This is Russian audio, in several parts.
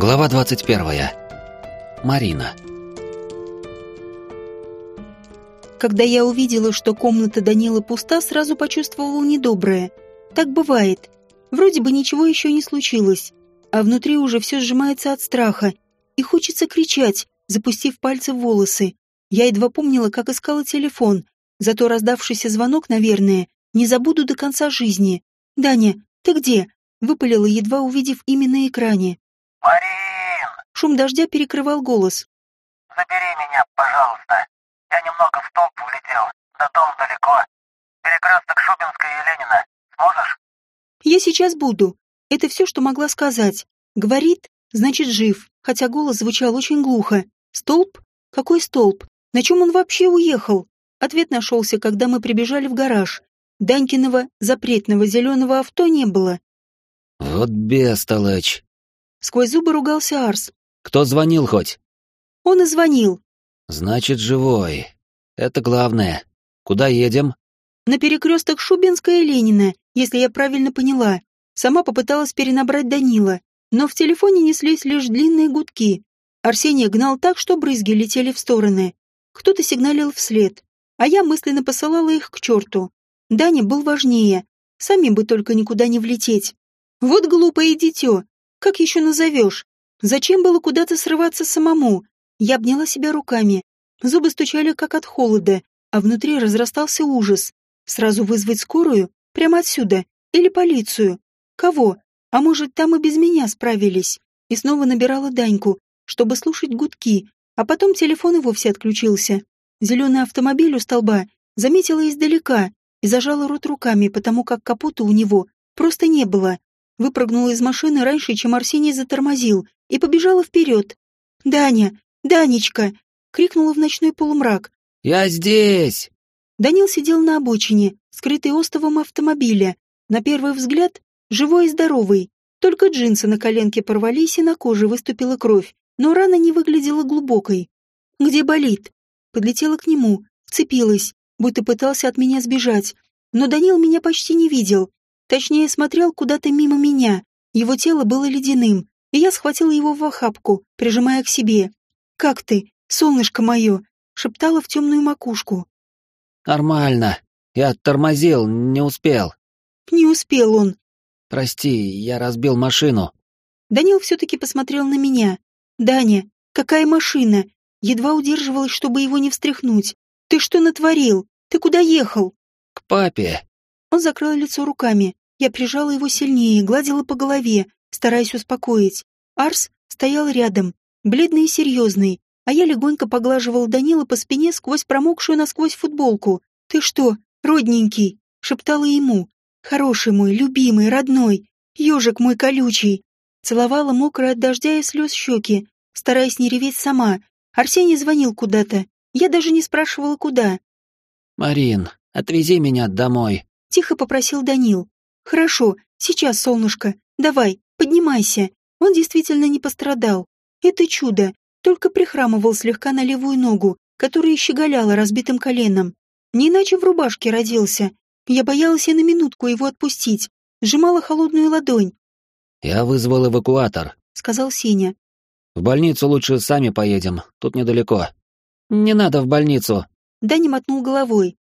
Глава 21. Марина. Когда я увидела, что комната Данила пуста, сразу почувствовала недоброе. Так бывает. Вроде бы ничего еще не случилось, а внутри уже все сжимается от страха, и хочется кричать, запустив пальцы в волосы. Я едва помнила, как искала телефон, зато раздавшийся звонок, наверное, не забуду до конца жизни. «Даня, ты где?» — выпалила, едва увидев имя на экране. «Марин!» Шум дождя перекрывал голос. «Забери меня, пожалуйста. Я немного в столб влетел. До дома далеко. Перекресток Шубинская и Ленина. Сможешь?» «Я сейчас буду». Это все, что могла сказать. Говорит, значит, жив, хотя голос звучал очень глухо. «Столб? Какой столб? На чем он вообще уехал?» Ответ нашелся, когда мы прибежали в гараж. Данькиного запретного зеленого авто не было. Вот бестолочь. Сквозь зубы ругался Арс. Кто звонил хоть? Он и звонил. Значит, живой. Это главное. Куда едем? На перекресток Шубинская и Ленина, если я правильно поняла. Сама попыталась перенабрать Данила, но в телефоне неслись лишь длинные гудки. Арсений гнал так, что брызги летели в стороны. Кто-то сигналил вслед, а я мысленно посылала их к черту. Даня был важнее. Сами бы только никуда не влететь. Вот глупое дитё. Как еще назовешь? Зачем было куда-то срываться самому? Я обняла себя руками. Зубы стучали как от холода, а внутри разрастался ужас. Сразу вызвать скорую? Прямо отсюда? Или полицию? Кого? А может, там и без меня справились? И снова набирала Даньку, чтобы слушать гудки, а потом телефон и вовсе отключился. Зеленый автомобиль у столба заметила издалека и зажала рот руками, потому как капота у него просто не было. Выпрыгнула из машины раньше, чем Арсений затормозил, и побежала вперед. «Даня! Данечка!» — крикнула в ночной полумрак. «Я здесь!» Данил сидел на обочине, скрытый остовом автомобиля. На первый взгляд, живой и здоровый. Только джинсы на коленке порвались, и на коже выступила кровь, но рана не выглядела глубокой. «Где болит?» Подлетела к нему, вцепилась, будто пытался от меня сбежать. Но Данил меня почти не видел. Точнее, смотрел куда-то мимо меня. Его тело было ледяным, и я схватила его в охапку, прижимая к себе. «Как ты, солнышко мое?» — шептала в темную макушку. «Нормально. Я тормозил, не успел». «Не успел он». «Прости, я разбил машину». Данил все-таки посмотрел на меня. «Даня, какая машина?» Едва удерживалась, чтобы его не встряхнуть. «Ты что натворил? Ты куда ехал?» «К папе». Он закрыл лицо руками. Я прижала его сильнее, гладила по голове, стараясь успокоить. Арс стоял рядом, бледный и серьезный, а я легонько поглаживала Данила по спине сквозь промокшую насквозь футболку. «Ты что, родненький?» — шептала ему. «Хороший мой, любимый, родной, ежик мой колючий». Целовала мокрые от дождя и слез щеки, стараясь не реветь сама. Арсений звонил куда-то. Я даже не спрашивала, куда. «Марин, отвези меня домой», — тихо попросил Данил. «Хорошо, сейчас, солнышко. Давай, поднимайся». Он действительно не пострадал. Это чудо. Только прихрамывал слегка на левую ногу, которая щеголяла разбитым коленом. Не иначе в рубашке родился. Я боялась и на минутку его отпустить. Сжимала холодную ладонь. «Я вызвал эвакуатор», — сказал Сеня. «В больницу лучше сами поедем, тут недалеко». «Не надо в больницу». Даня мотнул головой.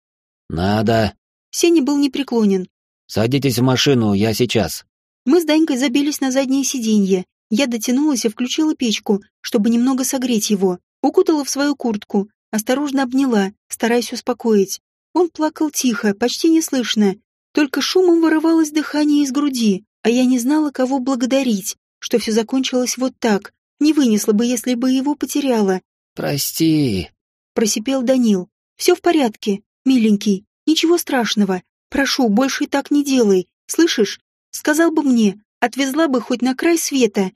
«Надо». Сеня был непреклонен. «Садитесь в машину, я сейчас». Мы с Данькой забились на заднее сиденье. Я дотянулась и включила печку, чтобы немного согреть его. Укутала в свою куртку, осторожно обняла, стараясь успокоить. Он плакал тихо, почти неслышно. Только шумом вырывалось дыхание из груди, а я не знала, кого благодарить, что все закончилось вот так. Не вынесла бы, если бы его потеряла. «Прости», — просипел Данил. «Все в порядке, миленький, ничего страшного. Прошу, больше и так не делай, слышишь? Сказал бы мне, отвезла бы хоть на край света.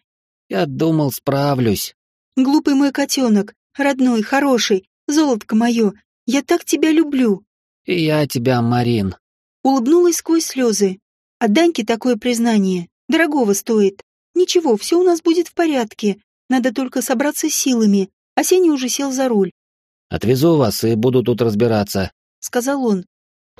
Я думал, справлюсь. Глупый мой котенок, родной, хороший, золотко мое, я так тебя люблю. И я тебя, Марин. Улыбнулась сквозь слезы. А Даньке такое признание дорогого стоит. Ничего, все у нас будет в порядке. Надо только собраться с силами. А Сеня уже сел за руль. Отвезу вас и буду тут разбираться, сказал он.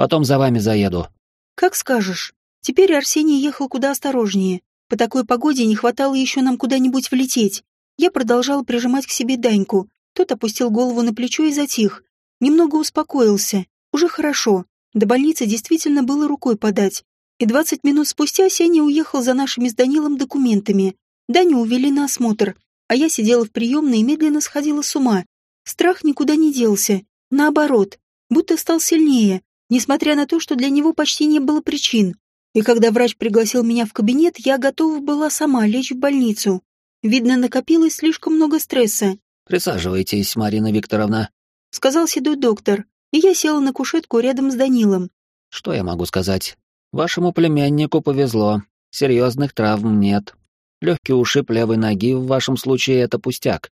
Потом за вами заеду. Как скажешь. Теперь Арсений ехал куда осторожнее. По такой погоде не хватало еще нам куда-нибудь влететь. Я продолжала прижимать к себе Даньку. Тот опустил голову на плечо и затих. Немного успокоился. Уже хорошо. До больницы действительно было рукой подать. И двадцать минут спустя Сеня уехал за нашими с Данилом документами. Даню увели на осмотр, а я сидела в приемной и медленно сходила с ума. Страх никуда не делся. Наоборот, будто стал сильнее, несмотря на то, что для него почти не было причин. И когда врач пригласил меня в кабинет, я готова была сама лечь в больницу. Видно, накопилось слишком много стресса. «Присаживайтесь, Марина Викторовна», — сказал седой доктор, и я села на кушетку рядом с Данилом. «Что я могу сказать? Вашему племяннику повезло. Серьезных травм нет. Легкий ушиб левой ноги в вашем случае — это пустяк.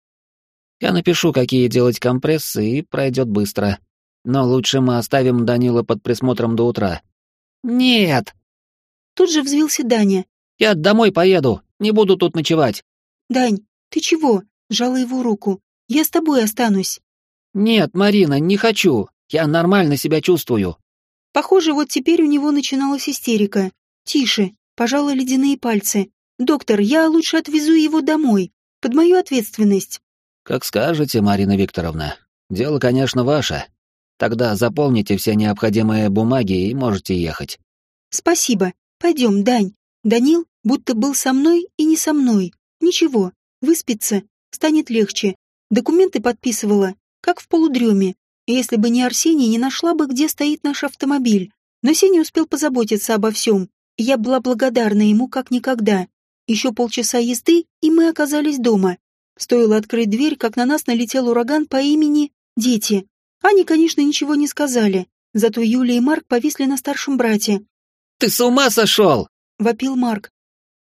Я напишу, какие делать компрессы, и пройдет быстро. Но лучше мы оставим Данила под присмотром до утра». «Нет!» Тут же взвился Даня. «Я домой поеду, не буду тут ночевать». «Дань, ты чего?» — жала его руку. «Я с тобой останусь». «Нет, Марина, не хочу. Я нормально себя чувствую». Похоже, вот теперь у него начиналась истерика. «Тише», — пожала ледяные пальцы. «Доктор, я лучше отвезу его домой. Под мою ответственность». «Как скажете, Марина Викторовна. Дело, конечно, ваше. Тогда заполните все необходимые бумаги и можете ехать». «Спасибо. Пойдем, Дань. Данил будто был со мной и не со мной. Ничего, выспится, станет легче. Документы подписывала, как в полудреме. Если бы не Арсений, не нашла бы, где стоит наш автомобиль. Но Сеня успел позаботиться обо всем, я была благодарна ему как никогда. Еще полчаса езды, и мы оказались дома. Стоило открыть дверь, как на нас налетел ураган по имени Дети. Они, конечно, ничего не сказали, зато Юля и Марк повисли на старшем брате. «Ты с ума сошел!» — вопил Марк.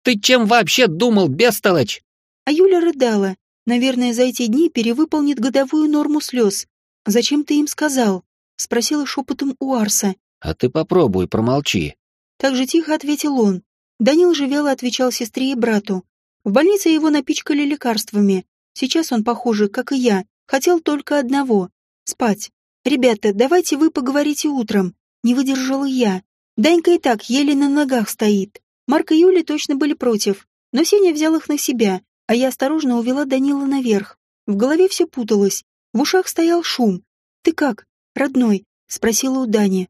«Ты чем вообще думал, бестолочь?» А Юля рыдала. Наверное, за эти дни перевыполнит годовую норму слез. «Зачем ты им сказал?» — спросила шепотом у Арса. «А ты попробуй, промолчи». Так же тихо ответил он. Данил же вяло отвечал сестре и брату. В больнице его напичкали лекарствами. Сейчас он, похоже, как и я, хотел только одного — спать. «Ребята, давайте вы поговорите утром». Не выдержала я. Данька и так еле на ногах стоит. Марк и Юля точно были против, но Сеня взял их на себя, а я осторожно увела Данила наверх. В голове все путалось, в ушах стоял шум. «Ты как, родной?» — спросила у Дани.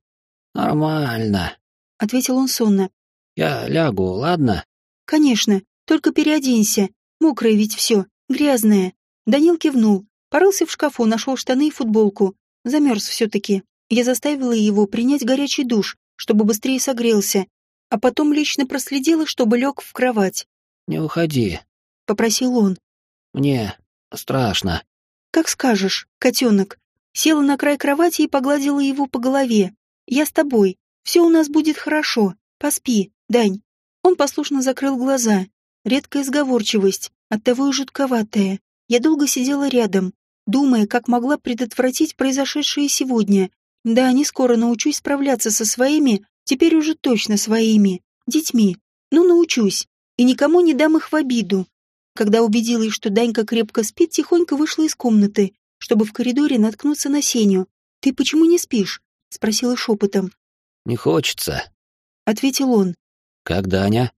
«Нормально», — ответил он сонно. «Я лягу, ладно?» «Конечно, только переоденься. Мокрое ведь все, грязное». Данил кивнул, порылся в шкафу, нашел штаны и футболку. Замерз все-таки. Я заставила его принять горячий душ, чтобы быстрее согрелся, а потом лично проследила, чтобы лег в кровать. «Не уходи», — попросил он. «Мне страшно». «Как скажешь, котенок». Села на край кровати и погладила его по голове. «Я с тобой. Все у нас будет хорошо. Поспи, Дань». Он послушно закрыл глаза. Редкая сговорчивость, оттого и жутковатая. Я долго сидела рядом, думая, как могла предотвратить произошедшее сегодня, да, не скоро научусь справляться со своими, теперь уже точно своими, детьми. Ну, научусь. И никому не дам их в обиду. Когда убедилась, что Данька крепко спит, тихонько вышла из комнаты, чтобы в коридоре наткнуться на Сеню. «Ты почему не спишь?» — спросила шепотом. «Не хочется», — ответил он. «Как Даня?»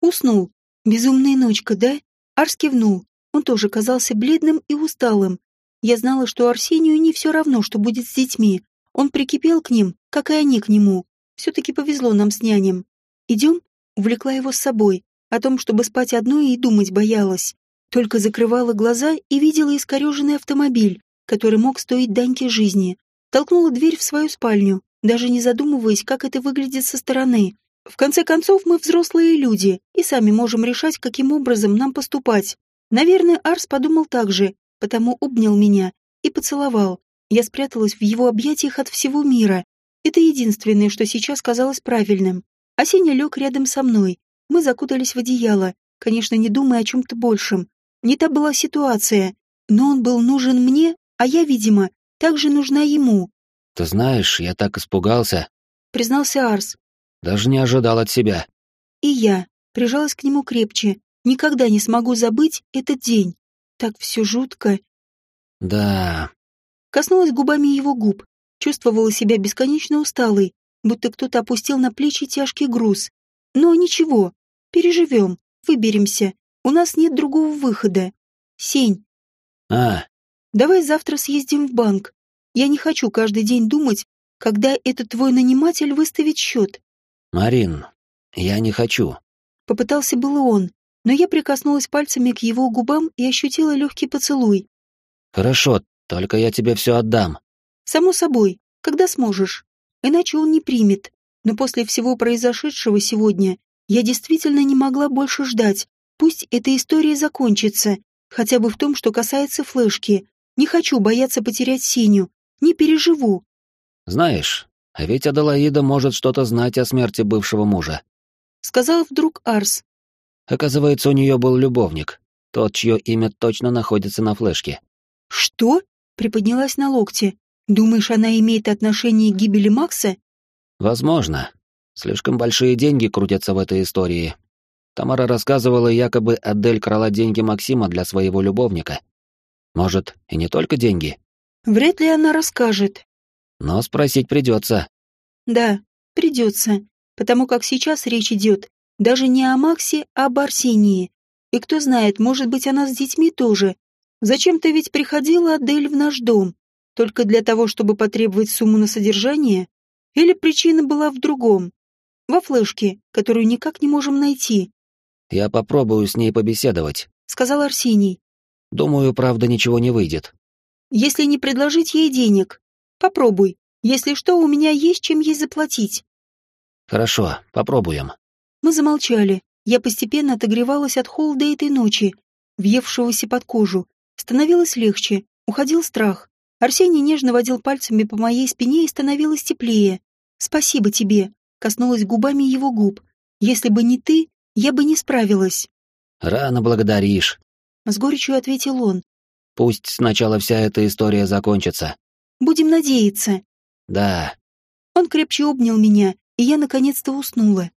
Уснул. Безумная ночка, да? Арс кивнул. Он тоже казался бледным и усталым. Я знала, что Арсению не все равно, что будет с детьми. Он прикипел к ним, как и они к нему. Все-таки повезло нам с нянем. «Идем?» — увлекла его с собой. О том, чтобы спать одной, и думать боялась. Только закрывала глаза и видела искореженный автомобиль, который мог стоить Даньке жизни. Толкнула дверь в свою спальню, даже не задумываясь, как это выглядит со стороны. В конце концов, мы взрослые люди и сами можем решать, каким образом нам поступать. Наверное, Арс подумал так же, потому обнял меня и поцеловал. Я спряталась в его объятиях от всего мира. Это единственное, что сейчас казалось правильным. Осенний лег рядом со мной. Мы закутались в одеяло, конечно, не думая о чем-то большем. Не та была ситуация, но он был нужен мне, а я, видимо, также нужна ему. «Ты знаешь, я так испугался», — признался Арс. «Даже не ожидал от себя». И я прижалась к нему крепче. Никогда не смогу забыть этот день. Так все жутко. «Да, Коснулась губами его губ, чувствовала себя бесконечно усталой, будто кто-то опустил на плечи тяжкий груз. Но ничего, переживем. Выберемся. У нас нет другого выхода. Сень. А. Давай завтра съездим в банк. Я не хочу каждый день думать, когда этот твой наниматель выставит счет. Марин, я не хочу. Попытался было он, но я прикоснулась пальцами к его губам и ощутила легкий поцелуй. Хорошо, только я тебе все отдам. Само собой, когда сможешь. Иначе он не примет. Но после всего произошедшего сегодня я действительно не могла больше ждать. Пусть эта история закончится, хотя бы в том, что касается флешки. Не хочу бояться потерять Синю. Не переживу. Знаешь, а ведь Аделаида может что-то знать о смерти бывшего мужа. Сказал вдруг Арс. Оказывается, у нее был любовник. Тот, чье имя точно находится на флешке. Что? Приподнялась на локте. Думаешь, она имеет отношение к гибели Макса? Возможно. Слишком большие деньги крутятся в этой истории. Тамара рассказывала, якобы Адель крала деньги Максима для своего любовника. Может, и не только деньги? Вряд ли она расскажет. Но спросить придется. Да, придется, потому как сейчас речь идет даже не о Максе, а об Арсении. И кто знает, может быть, она с детьми тоже. Зачем-то ведь приходила Адель в наш дом. Только для того, чтобы потребовать сумму на содержание? Или причина была в другом? Во флешке, которую никак не можем найти. Я попробую с ней побеседовать, сказал Арсений. Думаю, правда, ничего не выйдет. Если не предложить ей денег, попробуй. Если что, у меня есть чем ей заплатить. Хорошо, попробуем. Мы замолчали. Я постепенно отогревалась от холода этой ночи, въевшегося под кожу. Становилось легче, уходил страх. Арсений нежно водил пальцами по моей спине и становилось теплее. «Спасибо тебе», — коснулась губами его губ. «Если бы не ты, я бы не справилась». «Рано благодаришь», — с горечью ответил он. «Пусть сначала вся эта история закончится». «Будем надеяться». «Да». Он крепче обнял меня, и я наконец-то уснула.